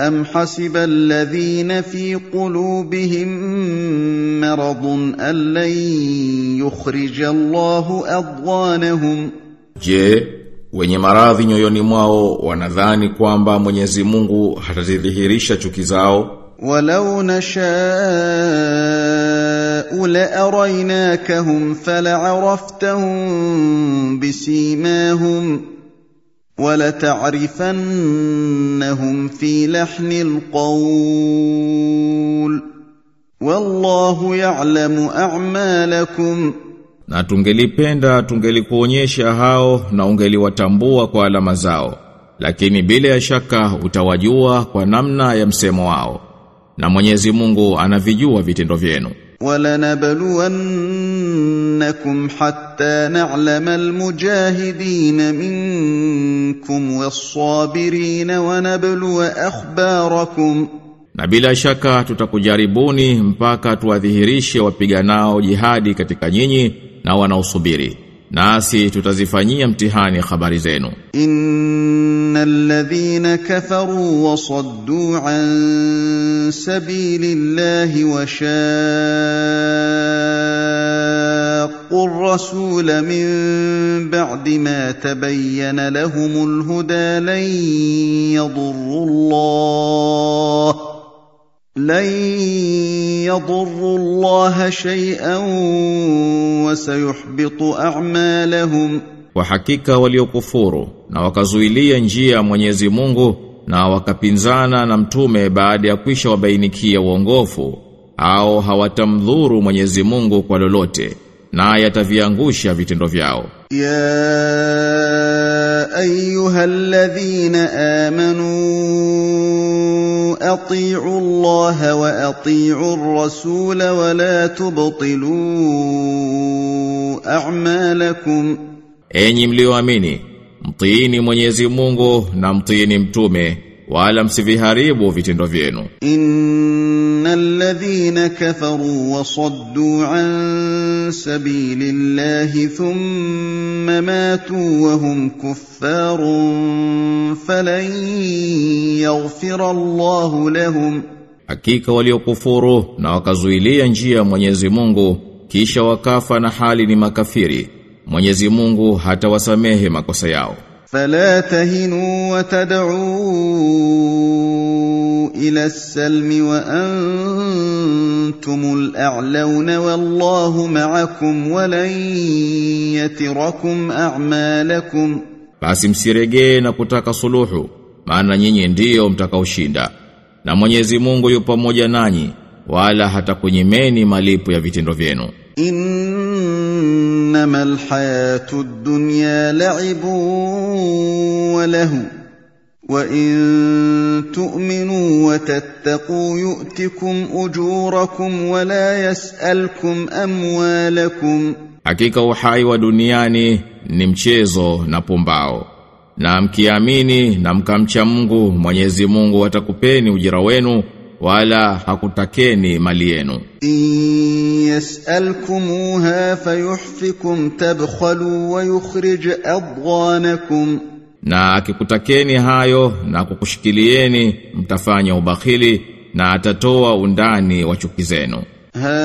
أم حسب الذين في قلوبهم مرض أن لن يخرج الله أضغانهم Je, wenye maradhi nyoyoni mwao wanadhani kwamba Mwenyezi Mungu hatazidhihirisha chuki zao? ولو نشاء لأريناكهم فلعرفتهم بسيماهم ولتعرفنهم في لحن القول والله يعلم أعمالكم Na tungelipenda tungelikuonyesha hao na ungeliwatambua kwa alama zao. Lakini bila ya shaka utawajua kwa namna ya msemo wao. Na Mwenyezi Mungu anavijua vitendo vyenu. ولنبلونكم حتى نعلم المجاهدين منكم والصابرين ونبلو أخباركم Na bila shaka tutakujaribuni mpaka tuwadhihirishe wapiganao jihadi katika nyinyi na wanaosubiri. Nasi tutazifanyia mtihani habari zenu. إن الذين كفروا وصدوا عن سبيل الله وشاقوا الرسول من بعد ما تبين لهم الهدى لن يضروا الله لن يضروا الله شيئا وسيحبط أعمالهم Kwa hakika waliokufuru na wakazuilia njia ya Mwenyezi Mungu na wakapinzana na mtume baada ya kwisha wabainikia uongofu au hawatamdhuru Mwenyezi Mungu kwa lolote na yataviangusha vitendo vyao. يا ايها الذين امنوا اطيعوا الله واطيعوا الرسول ولا تبطلوا اعمالكم Enyi mlioamini, mtiini Mwenyezi Mungu na mtiini mtume wala msiviharibu vitendo vyenu. ان الذين كفروا وصدوا عن سبيل الله ثم ماتوا وهم كفار فلن yaghfira Allah lahum. Hakika waliokufuru na wakazuilia njia Mwenyezi Mungu kisha wakafa na hali ni makafiri Mwenyezi Mungu hatawasamehe makosa yao. Fala tahinu wa tad'u ila as-salmi wa antumul a'launa wallahu ma'akum wa lan yatrakum a'malakum. Basi msiregee na kutaka suluhu maana nyinyi ndiyo mtakaoshinda. Na Mwenyezi Mungu yupo pamoja nanyi wala hatakunyimeni malipo ya vitendo vyenu. Innamal hayatu dunya la'ibun wa lahu wa in tu'minu wa tattaqu yu'tikum ujurakum wa la yas'alukum amwalakum. Hakika uhai wa duniani ni mchezo na pumbao na mkiamini na mkamcha Mungu Mwenyezi Mungu atakupeni ujira wenu wala hakutakeni mali yenu yasalkumuha fayuhfikum tabkhalu wa yukhrij adwanakum. na akikutakeni hayo na kukushikilieni mtafanya ubakhili na atatoa undani wa chuki zenu ha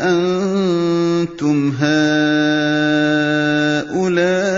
antum haula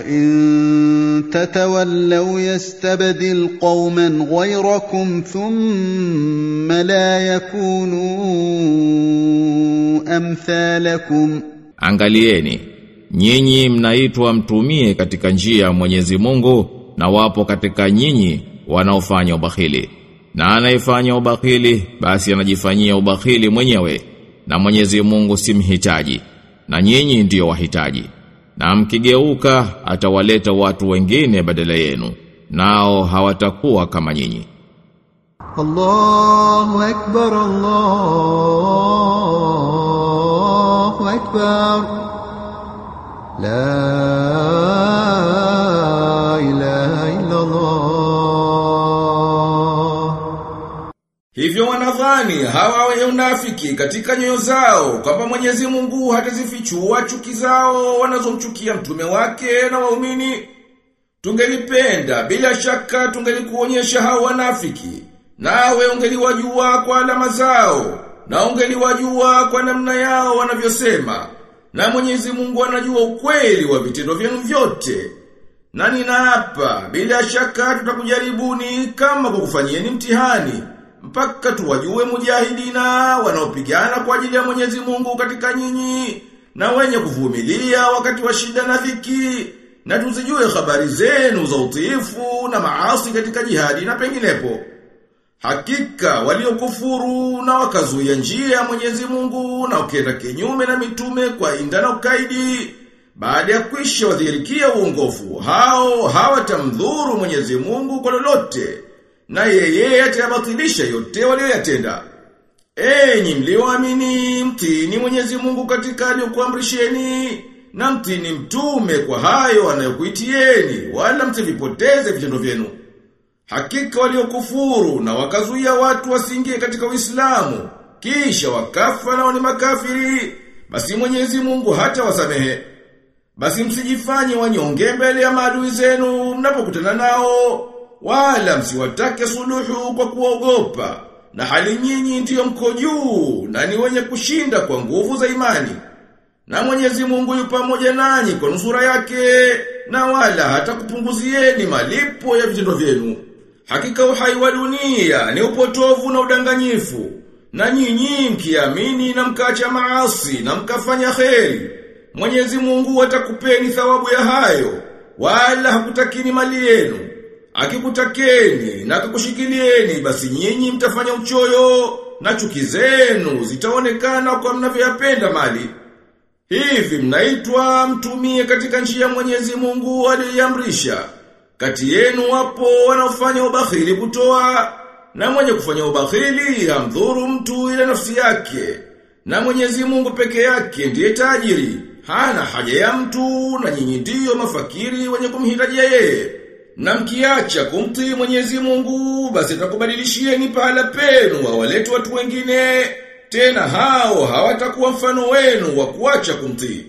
وان تتولوا يستبدل قوما غيركم ثم لا يكونوا امثالكم Angalieni, nyinyi mnaitwa mtumie katika njia ya Mwenyezi Mungu na wapo katika nyinyi wanaofanya ubakhili. Na anayefanya ubakhili basi anajifanyia ubakhili mwenyewe na Mwenyezi Mungu si mhitaji na nyinyi ndiyo wahitaji. na mkigeuka atawaleta watu wengine badala yenu nao hawatakuwa kama nyinyi. Allahu akbar Allahu akbar. La Hivyo wanadhani hawa wenye unafiki katika nyoyo zao kwamba Mwenyezi Mungu hatazifichua chuki zao wanazomchukia mtume wake na waumini. Tungelipenda bila shaka tungelikuonyesha hao wanafiki. Nawe ungeliwajua kwa alama zao na ungeliwajua kwa namna yao wanavyosema. Na Mwenyezi Mungu anajua ukweli wa vitendo vyenu vyote. Na ninaapa bila shaka tutakujaribuni kama kukufanyieni mtihani mpaka tuwajue mujahidina wanaopigana kwa ajili ya Mwenyezi Mungu katika nyinyi na wenye kuvumilia wakati wa shida na dhiki na tuzijue habari zenu za utiifu na maasi katika jihadi na penginepo. Hakika waliokufuru na wakazuia njia ya Mwenyezi Mungu na ukenda kinyume na mitume kwa inda na ukaidi baada ya kwisha wadhihirikia uongofu hao hawatamdhuru Mwenyezi Mungu kwa lolote na yeye atayabatilisha yote walioyatenda. Enyi mlioamini mtini Mwenyezi Mungu katika aliyokuamrisheni na mtini mtume kwa hayo anayokuitieni wala msivipoteze vitendo vyenu. Hakika waliokufuru na wakazuia watu wasiingie katika Uislamu kisha wakafa nao ni makafiri basi Mwenyezi Mungu hata wasamehe. Basi msijifanye wanyonge mbele ya maadui zenu mnapokutana nao wala msiwatake suluhu kwa kuogopa na hali nyinyi ndiyo mko juu na ni wenye kushinda kwa nguvu za imani. Na Mwenyezi Mungu yu pamoja nanyi kwa nusura yake na wala hatakupunguzieni malipo ya vitendo vyenu. Hakika uhai wa dunia ni upotovu na udanganyifu. Na nyinyi mkiamini na mkacha maasi na mkafanya kheri. Mwenyezi Mungu atakupeni thawabu ya hayo wala hakutakini mali yenu. Akikutakeni na kukushikilieni basi nyinyi mtafanya uchoyo na chuki zenu zitaonekana kwa mnavyoyapenda mali. Hivi mnaitwa mtumie katika njia Mwenyezi Mungu aliyoamrisha. Kati yenu wapo wanaofanya ubakhili kutoa na mwenye kufanya ubakhili hamdhuru mtu ile nafsi yake. Na Mwenyezi Mungu peke yake ndiye tajiri. Hana haja ya mtu na nyinyi ndiyo mafakiri wenye kumhitajia yeye. Na mkiacha kumtii Mwenyezi Mungu basi takubadilishieni pahala penu wawalete watu wengine tena hao hawatakuwa mfano wenu wa kuacha kumtii.